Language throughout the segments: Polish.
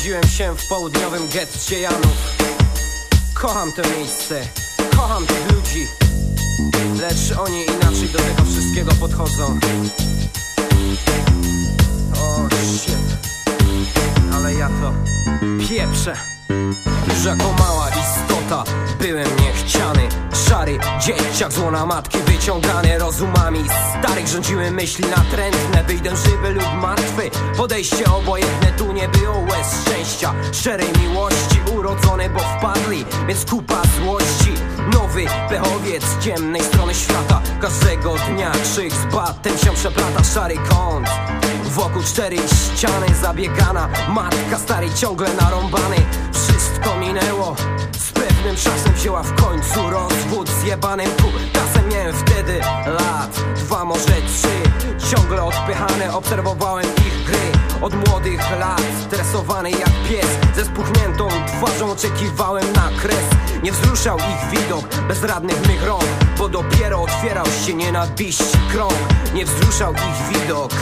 Urodziłem się w południowym getcie Janów. Kocham to miejsce, kocham tych ludzi. Lecz oni inaczej do tego wszystkiego podchodzą. O shit. Ale ja to pieprzę. Już jako mała istota byłem niechciany dzieciak, złona matki wyciągany rozumami. Starych rządziły myśli natrętne Wyjdę żywy lub martwy. Podejście obojętne, tu nie było łez szczęścia. Szczerej miłości, urodzony, bo wpadli Więc kupa złości. Nowy pechowiec ciemnej strony świata. Każdego dnia krzyk z batem się przeplata. Szary kąt Wokół cztery ściany zabiegana. Matka starej ciągle narąbany. Wszystko minęło Z pewnym czasem wzięła w końcu rozwód z jebanym kutasem Miałem wtedy lat, dwa może trzy. Ciągle odpychane obserwowałem ich gry. Od młodych lat, stresowany jak pies. Ze spuchniętą twarzą oczekiwałem na kres. Nie wzruszał ich widok bezradnych mych rąk Bo dopiero otwierał się nienawiści krąg. Nie wzruszał ich widok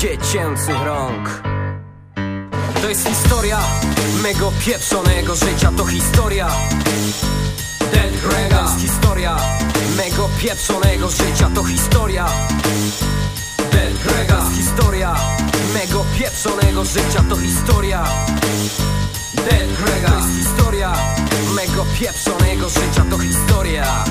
dziecięcych rąk. To jest historia mego pieprzonego życia To historia mego pieprzonego życia To historia. To jest historia mego pieprzonego życia To historia. To jest historia mego pieprzonego życia To historia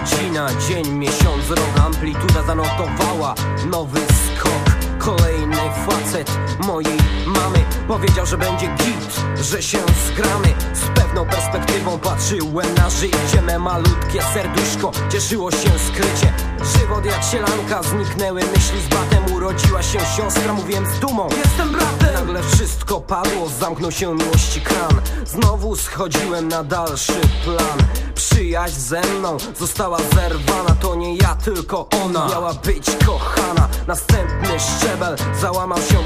godzina, dzień, miesiąc, rok. Amplituda zanotowała nowy skok. Kolejny facet mojej mamy Powiedział, że będzie git, że się zgramy. Z pewną perspektywą patrzyłem na życie. Me malutkie serduszko cieszyło się skrycie. Żywot jak sielanka, zniknęły myśli. Z batem Urodziła się siostra, mówiłem z dumą Jestem bratem! Nagle wszystko padło, zamknął się miłości kran. Znowu schodziłem na dalszy plan. Przyjaźń ze mną została zerwana. To nie ja, tylko ona Miała być kochana. Następny szczebel załamał się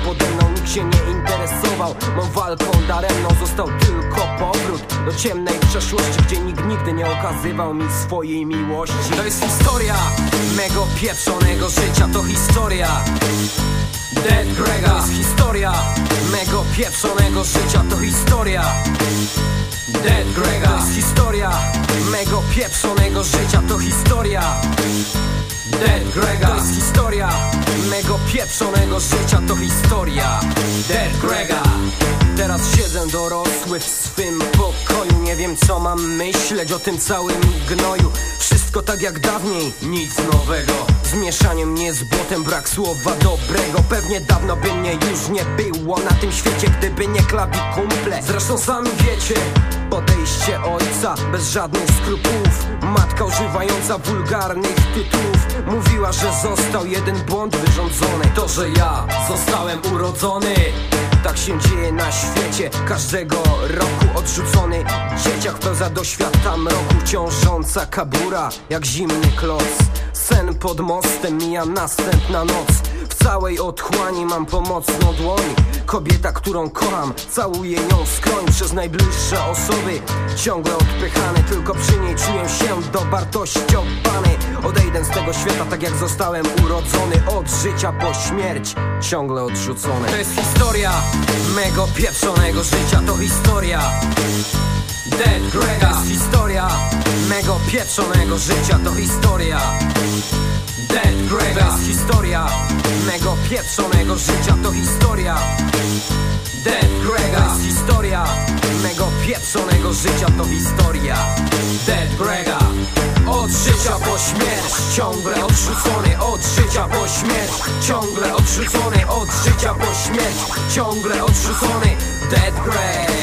interesował Mą walką daremną został tylko powrót Do ciemnej przeszłości Gdzie nikt nigdy nie okazywał mi swojej miłości. To jest historia mego pieprzonego życia To historia Dead Grega. To jest historia mego pieprzonego życia To historia Dead Grega. To jest historia mego pieprzonego życia To historia Grega. To jest historia mego pieprzonego życia To historia Dead Grega. Teraz siedzę dorosły w swym pokoju Nie wiem co mam myśleć o tym całym gnoju. Wszystko tak jak dawniej, nic nowego. Zmieszanie mnie z błotem, brak słowa dobrego. Pewnie dawno by mnie już nie było na tym świecie Gdyby nie klawi kumple Zresztą sami wiecie Podejście ojca bez żadnych skrupułów Matka używająca wulgarnych tytułów Mówiła, że został jeden błąd wyrządzony. To, że ja zostałem urodzony tak się dzieje na świecie. Każdego roku odrzucony Dzieciak pełza do świata mroku Ciążąca kabura jak zimny kloc. Sen pod mostem mija następna noc W całej otchłani mam pomocną dłoń. Kobieta, którą kocham Całuję ją skroń. Przez najbliższe osoby Ciągle odpychany. Tylko przy niej czuję się dowartościowany Odejdę z tego świata tak jak zostałem urodzony. Od życia po śmierć Ciągle odrzucony. To jest historia mego pieprzonego życia. To historia Dead Grega. To jest historia mego pieprzonego życia. To historia Dead Grega. To jest historia mego pieprzonego życia To historia. Dead Grega jest historia. Mego pieprzonego życia To historia. Dead Grega Od życia po śmierć Ciągle odrzucony Od życia po śmierć Ciągle odrzucony Od życia po śmierć Ciągle odrzucony. Dead Greg